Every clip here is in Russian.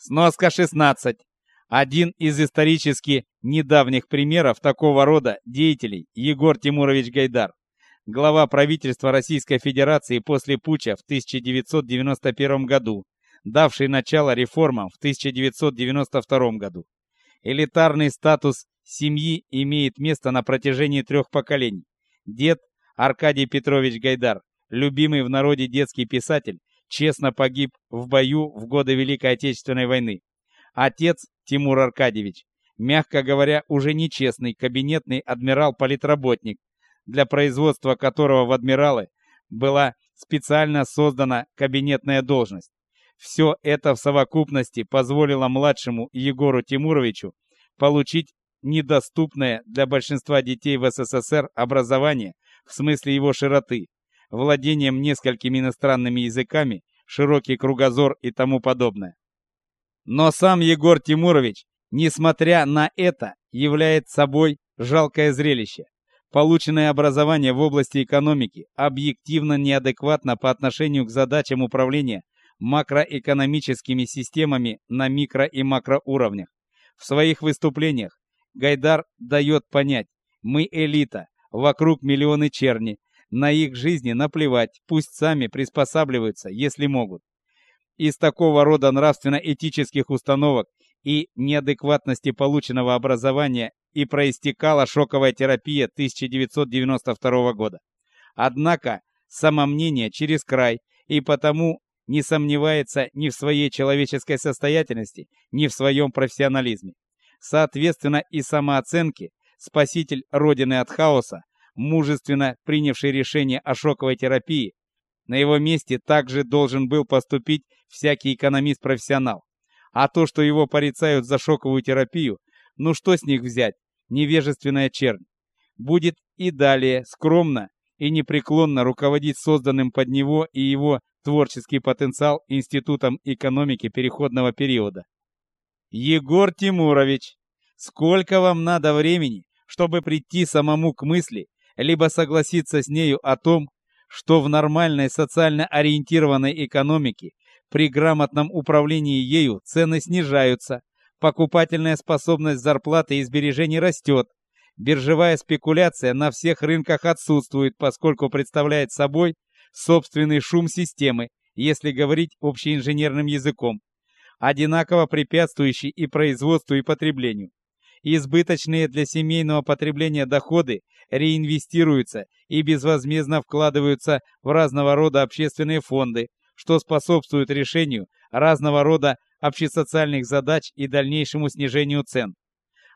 Сноска 16. Один из исторически недавних примеров такого рода деятелей Егор Тимурович Гайдар, глава правительства Российской Федерации после путча в 1991 году, давший начало реформам в 1992 году. Элитарный статус семьи имеет место на протяжении трех поколений. Дед Аркадий Петрович Гайдар, любимый в народе детский писатель, честно погиб в бою в годы Великой Отечественной войны. Отец Тимур Аркадьевич, мягко говоря, уже нечестный кабинетный адмирал-политработник, для производства которого в адмиралы была специально создана кабинетная должность. Все это в совокупности позволило младшему Егору Тимуровичу получить недоступное для большинства детей в СССР образование в смысле его широты, владением несколькими иностранными языками, широкий кругозор и тому подобное. Но сам Егор Тимурович, несмотря на это, является собой жалкое зрелище. Полученное образование в области экономики объективно неадекватно по отношению к задачам управления макроэкономическими системами на микро и макроуровнях. В своих выступлениях Гайдар дает понять: мы элита, вокруг миллионы черни, на их жизни наплевать, пусть сами приспосабливаются, если могут. Из такого рода нравственно-этических установок и неадекватности полученного образования и проистекала шоковая терапия 1992 года. Однако самомнение через край и потому не сомневается ни в своей человеческой состоятельности, ни в своем профессионализме. Соответственно, и самооценке спаситель родины от хаоса мужественно принявший решение о шоковой терапии, на его месте также должен был поступить всякий экономист-профессионал. А то, что его порицают за шоковую терапию, ну что с них взять? Невежественная чернь. Будет и далее скромно и непреклонно руководить созданным под него и его творческий потенциал Институтом экономики переходного периода. Егор Тимурович, сколько вам надо времени, чтобы прийти самому к мысли, либо согласиться с нею о том, что в нормальной социально ориентированной экономике при грамотном управлении ею цены снижаются, покупательная способность зарплаты и сбережений растет, биржевая спекуляция на всех рынках отсутствует, поскольку представляет собой собственный шум системы, если говорить общеинженерным языком, одинаково препятствующий и производству, и потреблению избыточные для семейного потребления доходы реинвестируются и безвозмездно вкладываются в разного рода общественные фонды, что способствует решению разного рода общесоциальных задач и дальнейшему снижению цен.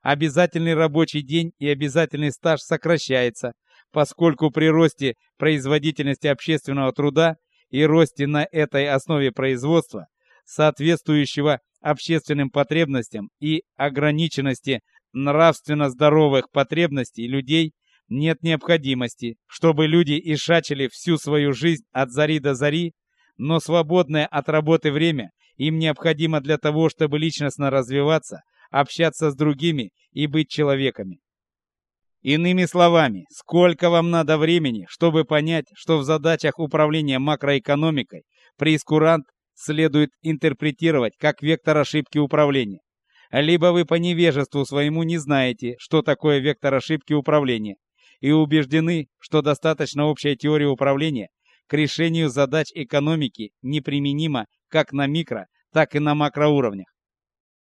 Обязательный рабочий день и обязательный стаж сокращается, поскольку при росте производительности общественного труда и росте на этой основе производства, соответствующего общественным потребностям и ограниченности нравственно здоровых потребностей людей нет необходимости, чтобы люди ишачили всю свою жизнь от зари до зари, но свободное от работы время им необходимо для того, чтобы личностно развиваться, общаться с другими и быть человеками. Иными словами, сколько вам надо времени, чтобы понять, что в задачах управления макроэкономикой прескурант следует интерпретировать как вектор ошибки управления. Либо вы по невежеству своему не знаете, что такое вектор ошибки управления, и убеждены, что достаточно общая теория управления к решению задач экономики неприменима как на микро, так и на макроуровнях.